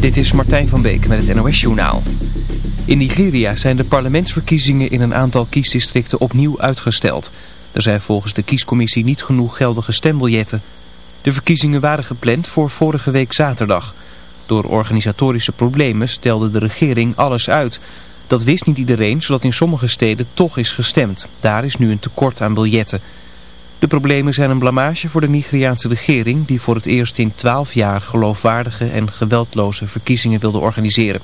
Dit is Martijn van Beek met het NOS Journaal. In Nigeria zijn de parlementsverkiezingen in een aantal kiesdistricten opnieuw uitgesteld. Er zijn volgens de kiescommissie niet genoeg geldige stembiljetten. De verkiezingen waren gepland voor vorige week zaterdag. Door organisatorische problemen stelde de regering alles uit. Dat wist niet iedereen, zodat in sommige steden toch is gestemd. Daar is nu een tekort aan biljetten. De problemen zijn een blamage voor de Nigeriaanse regering die voor het eerst in twaalf jaar geloofwaardige en geweldloze verkiezingen wilde organiseren.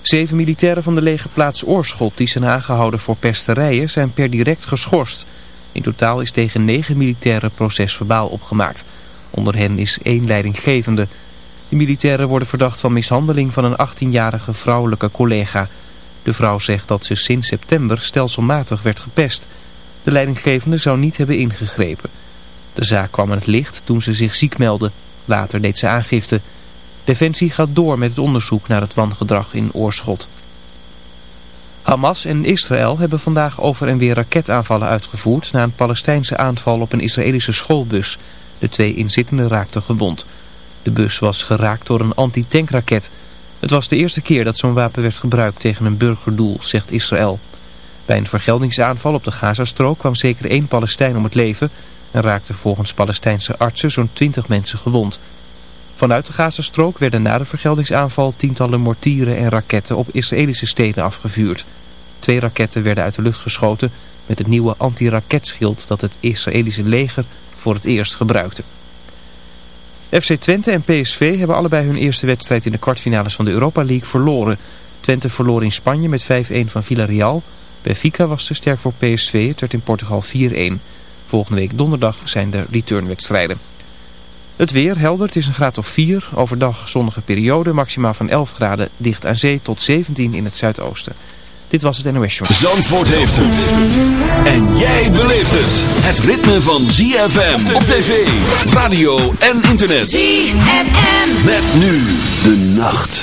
Zeven militairen van de legerplaats Oorschot die zijn aangehouden voor pesterijen zijn per direct geschorst. In totaal is tegen negen militairen procesverbaal opgemaakt. Onder hen is één leidinggevende. De militairen worden verdacht van mishandeling van een 18-jarige vrouwelijke collega. De vrouw zegt dat ze sinds september stelselmatig werd gepest. De leidinggevende zou niet hebben ingegrepen. De zaak kwam aan het licht toen ze zich ziek meldde. Later deed ze aangifte. Defensie gaat door met het onderzoek naar het wangedrag in Oorschot. Hamas en Israël hebben vandaag over en weer raketaanvallen uitgevoerd... na een Palestijnse aanval op een Israëlische schoolbus. De twee inzittenden raakten gewond. De bus was geraakt door een antitankraket. Het was de eerste keer dat zo'n wapen werd gebruikt tegen een burgerdoel, zegt Israël. Bij een vergeldingsaanval op de Gazastrook kwam zeker één Palestijn om het leven en raakte volgens Palestijnse artsen zo'n 20 mensen gewond. Vanuit de Gazastrook werden na de vergeldingsaanval tientallen mortieren en raketten op Israëlische steden afgevuurd. Twee raketten werden uit de lucht geschoten met het nieuwe antiraketschild dat het Israëlische leger voor het eerst gebruikte. FC Twente en PSV hebben allebei hun eerste wedstrijd in de kwartfinales van de Europa League verloren. Twente verloor in Spanje met 5-1 van Villarreal Benfica was te sterk voor PSV, het werd in Portugal 4-1. Volgende week donderdag zijn de returnwedstrijden. Het weer helder, het is een graad of 4. Overdag zonnige periode, maximaal van 11 graden dicht aan zee tot 17 in het zuidoosten. Dit was het NOS Show. Zandvoort heeft het. En jij beleeft het. Het ritme van ZFM op tv, radio en internet. ZFM. Met nu de nacht.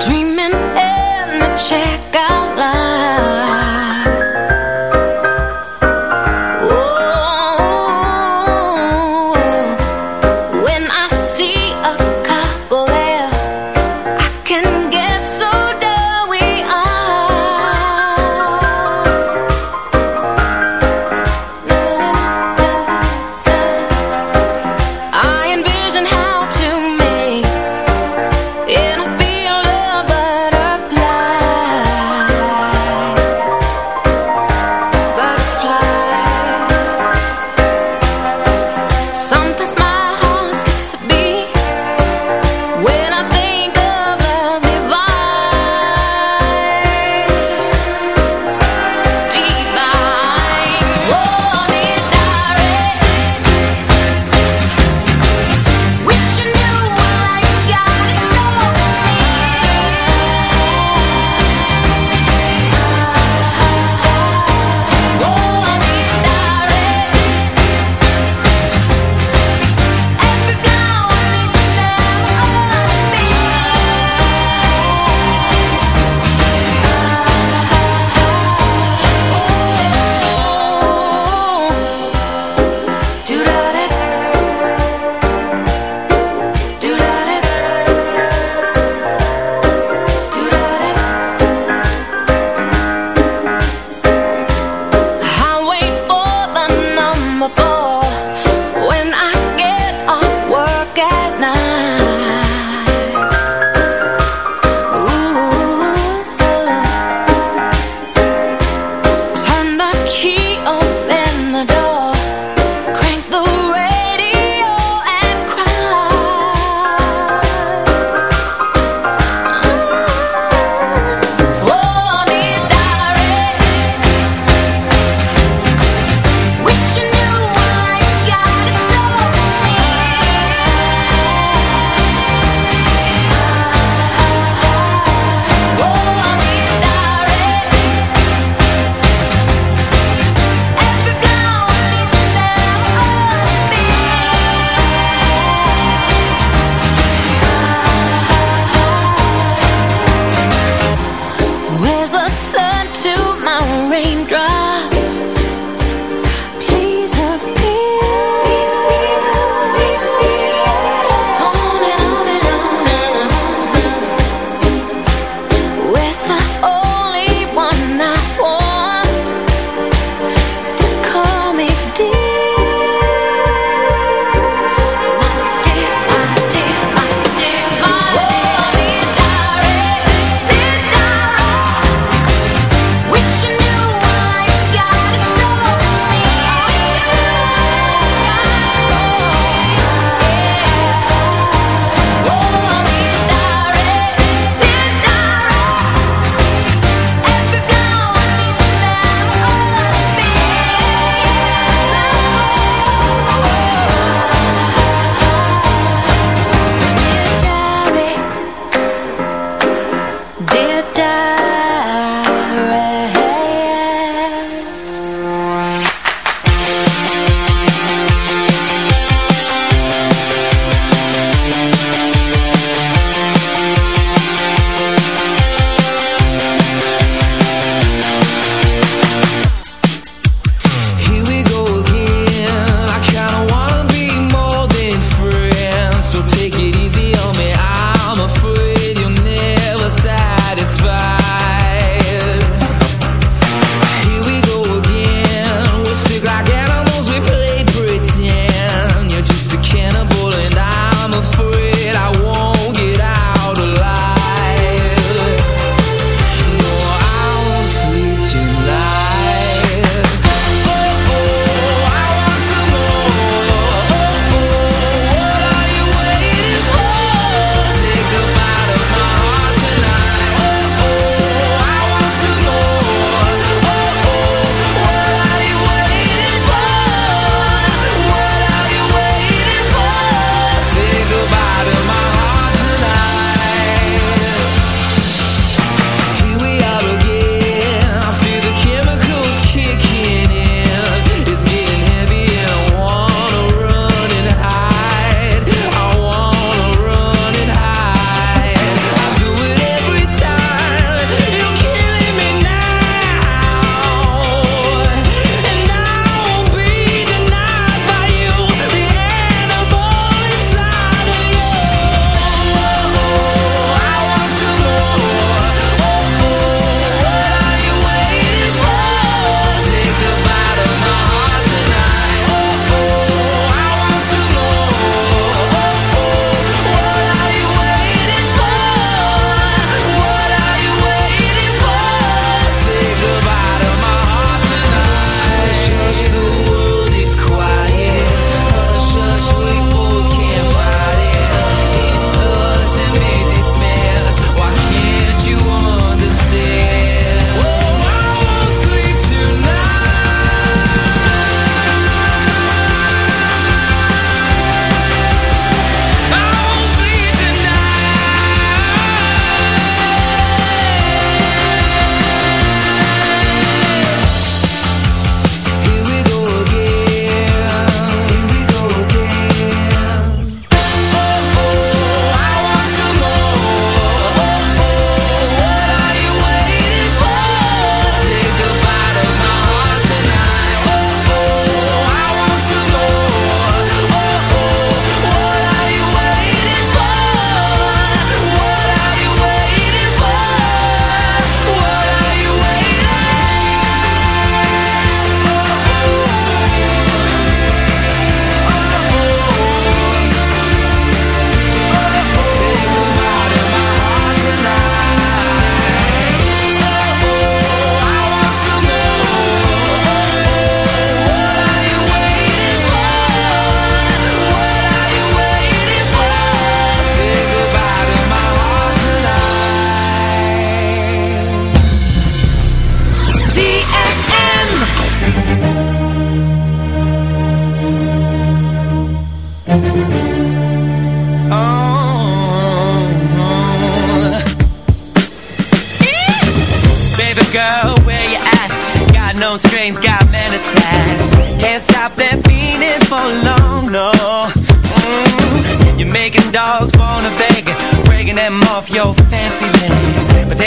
dreaming in the check. the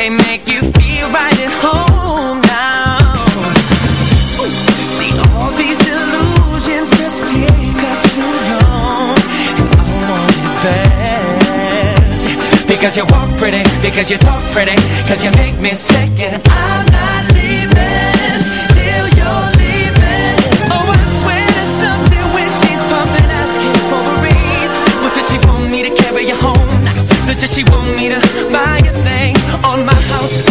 They make you feel right at home now. See, all these illusions just take us too long. And I want it bad. Because you walk pretty, because you talk pretty Cause you make me sick. And I'm not leaving Till you're leaving. Oh, I swear to something when she's pumping Asking for a raise. Well, does she want me to carry you home? Nah, does she want house.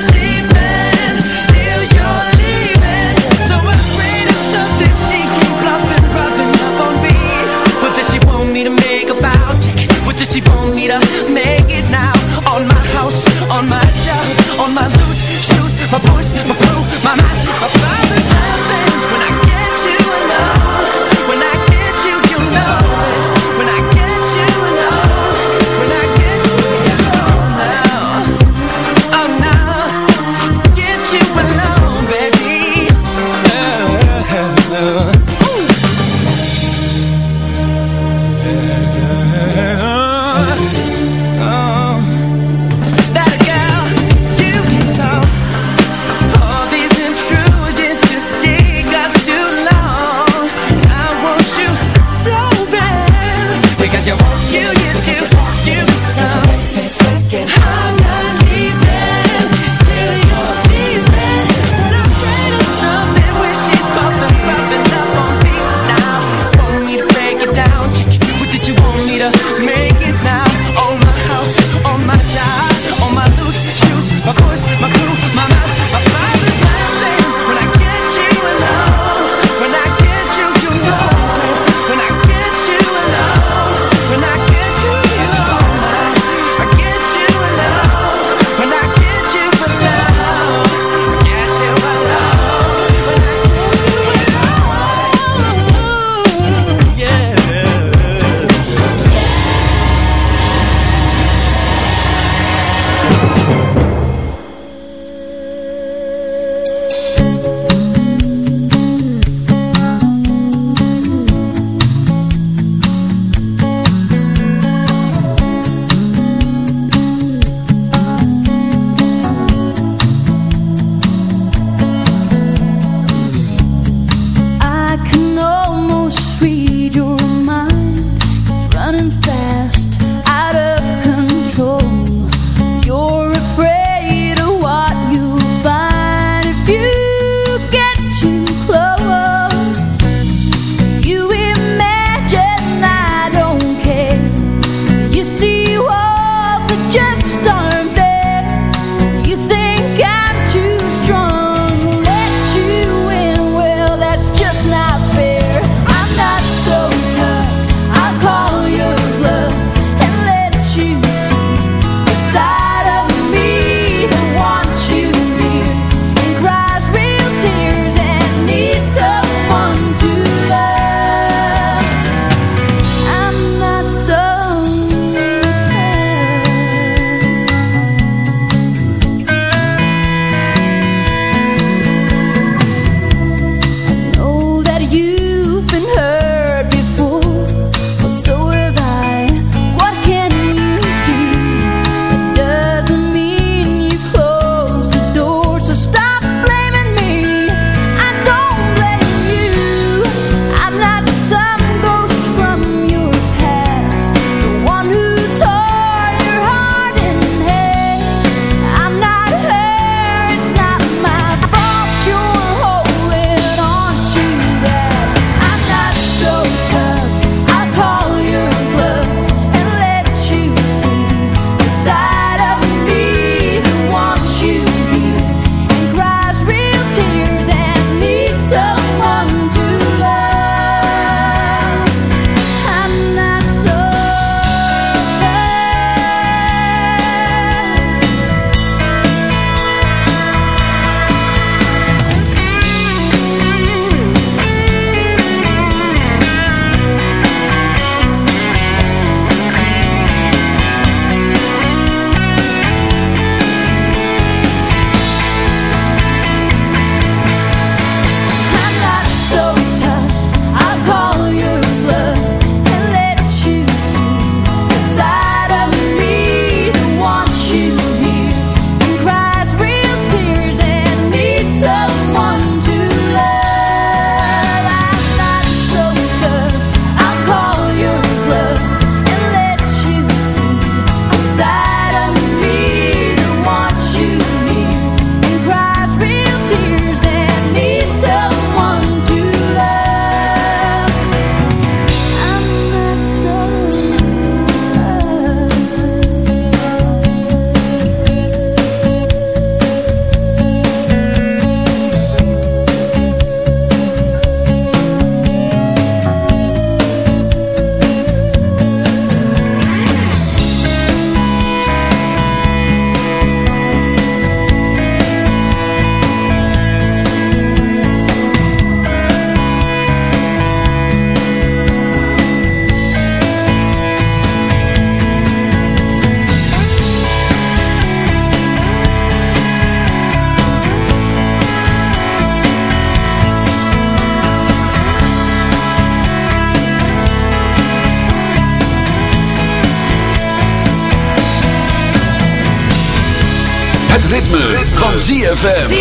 ZFM.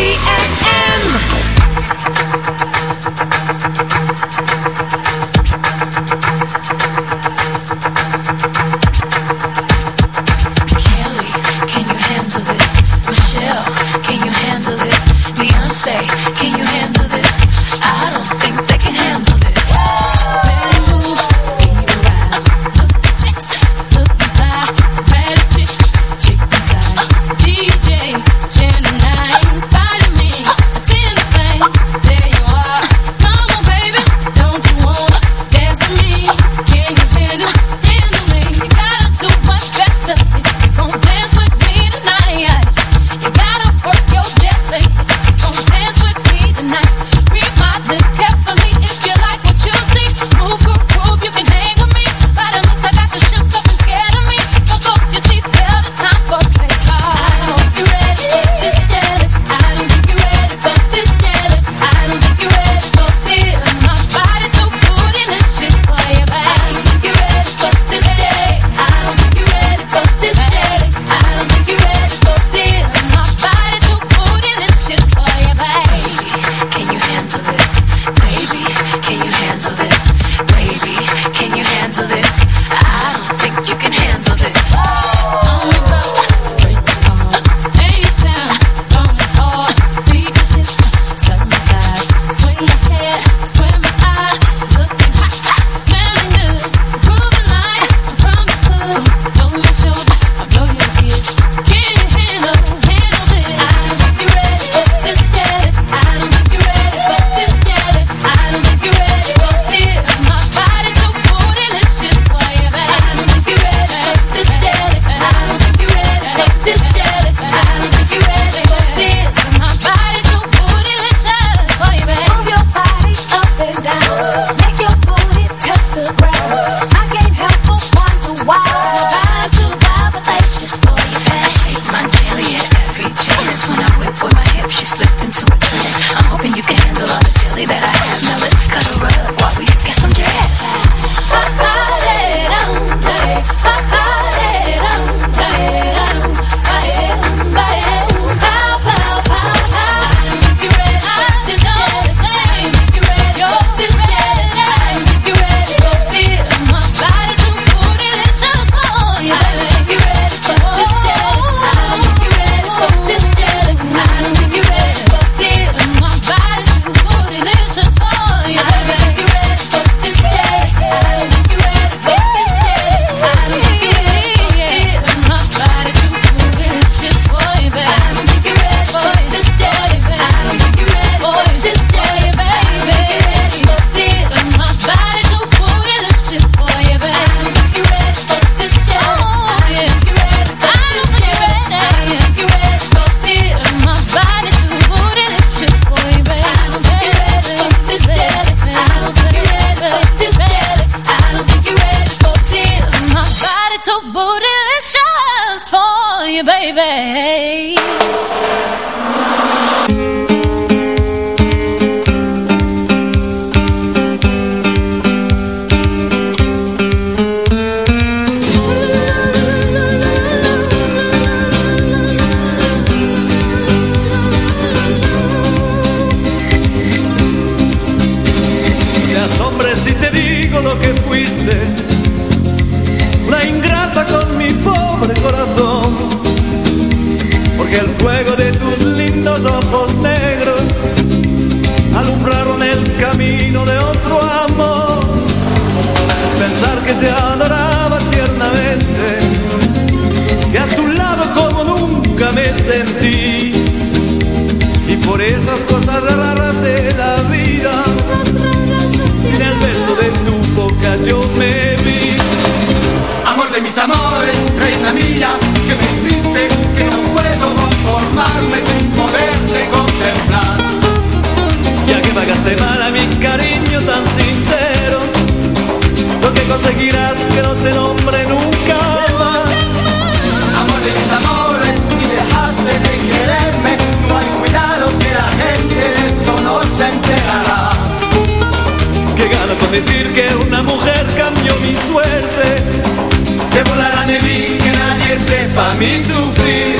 hiciste mal a mi cariño tan sincero. Lo que conseguirás que no te nombre nunca más. Amor de mis amores, si dejaste de quererme, no hay cuidado que la gente de eso no se enterará. Que gano con decir que una mujer cambió mi suerte. Se volarán de mí, que nadie sepa mi sufrir.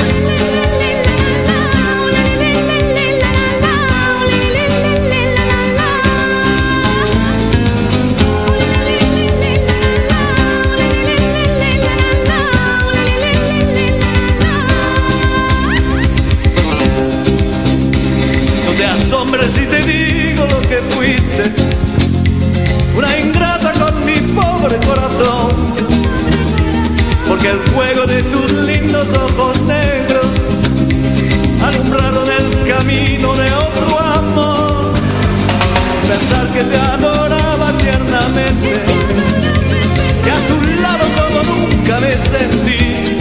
Que a tu lado como nunca me sentí.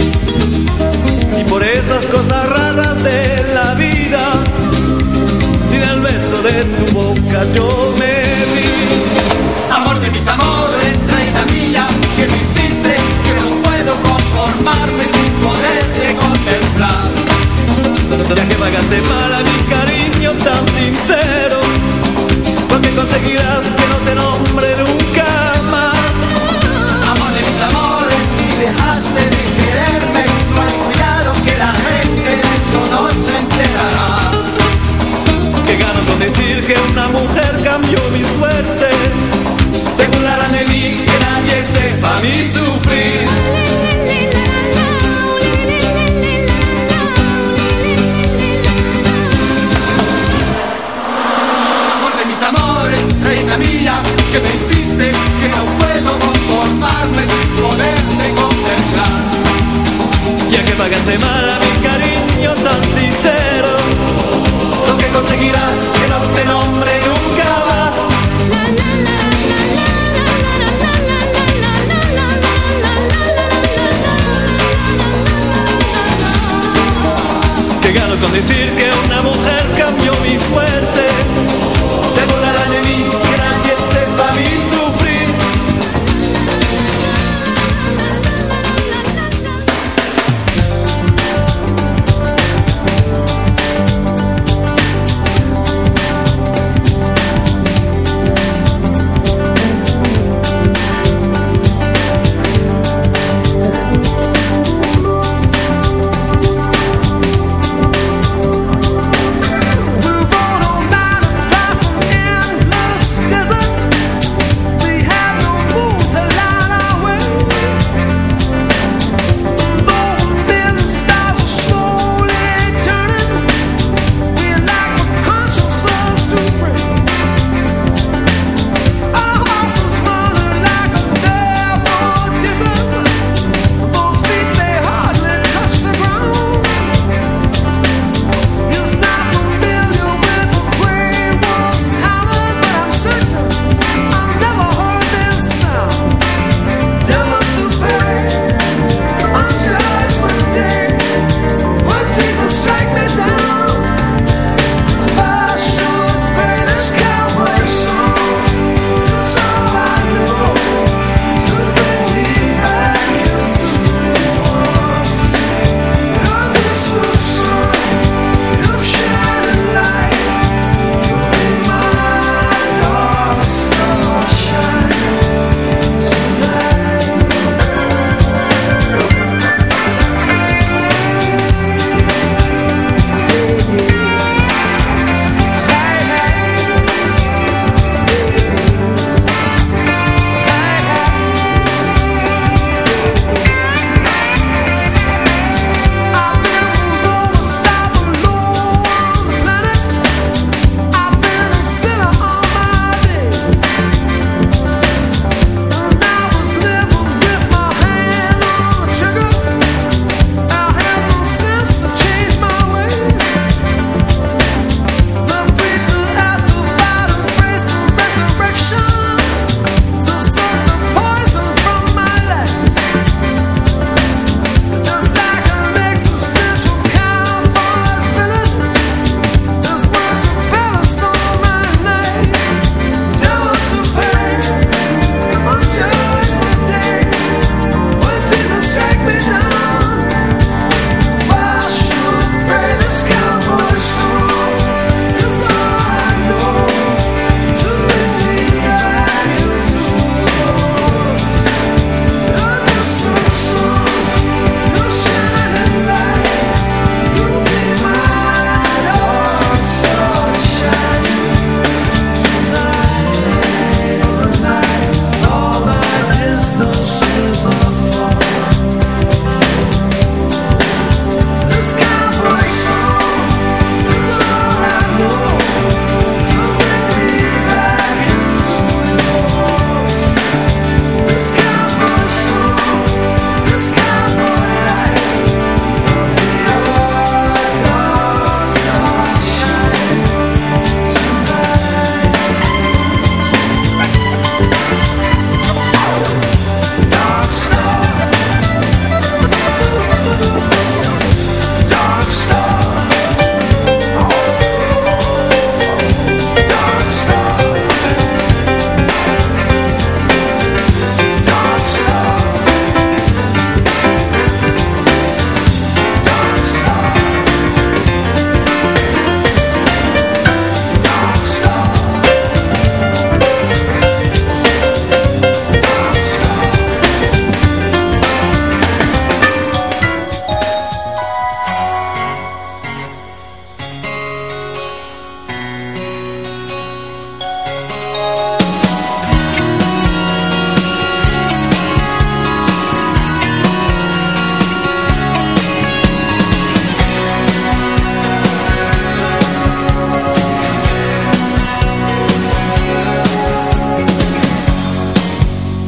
Y por esas cosas raras de la vida, sin el beso de tu boca yo me vi. Amor de mis amores, reina mía, que me hiciste, que no puedo conformarme sin poderte contemplar. Ya que pagaste mal a mi cariño tan sincero, porque conseguirás pagaste mal a mi cariño tan sincero, lo que conseguirás que no te nombre nunca más. Que gano con decir que una mujer cambió mi suerte.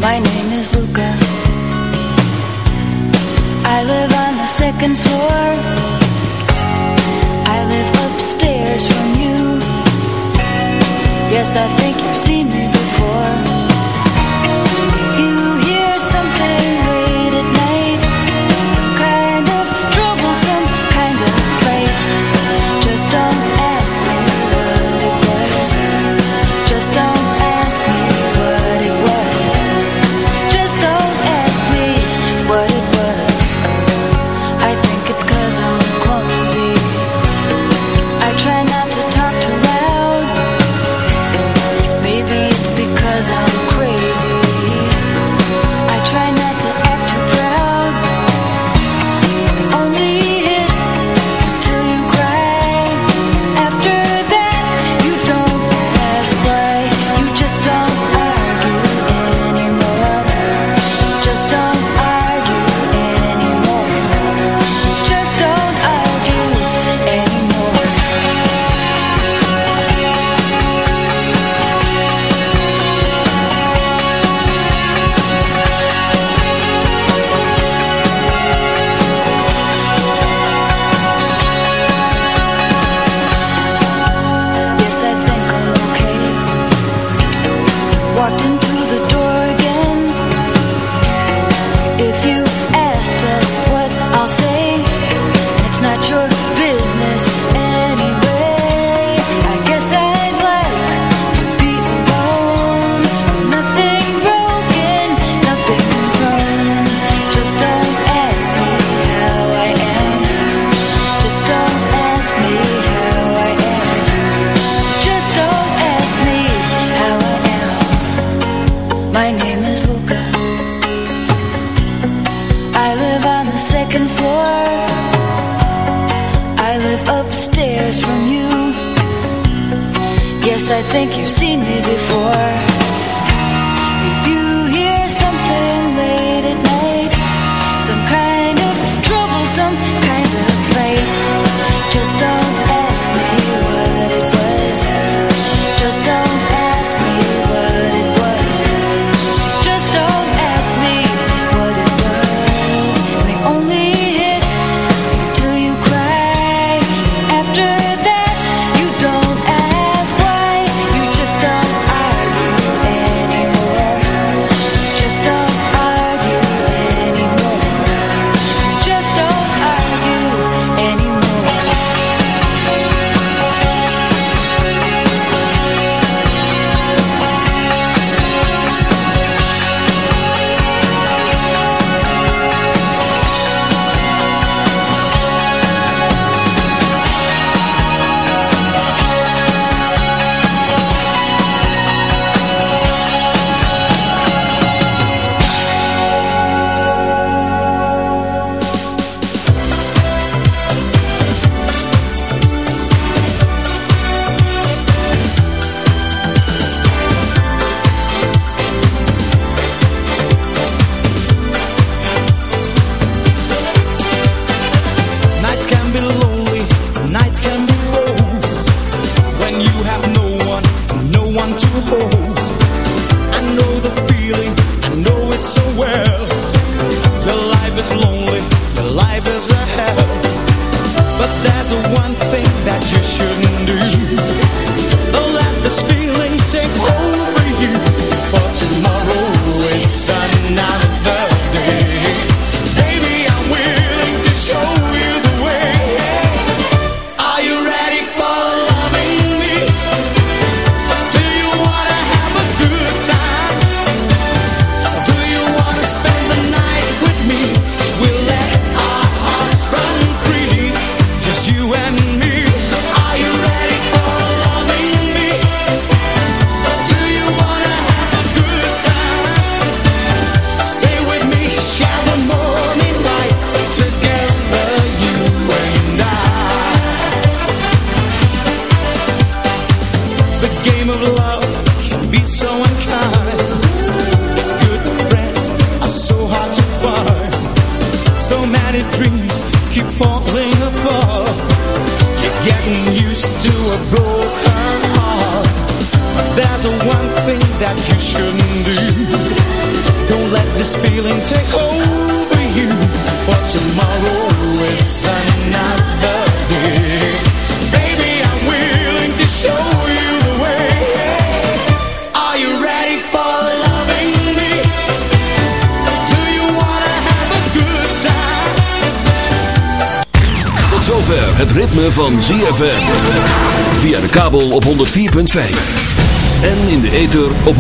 My name is Luca. I live on the second floor. I live upstairs from you. Yes, I think think you've seen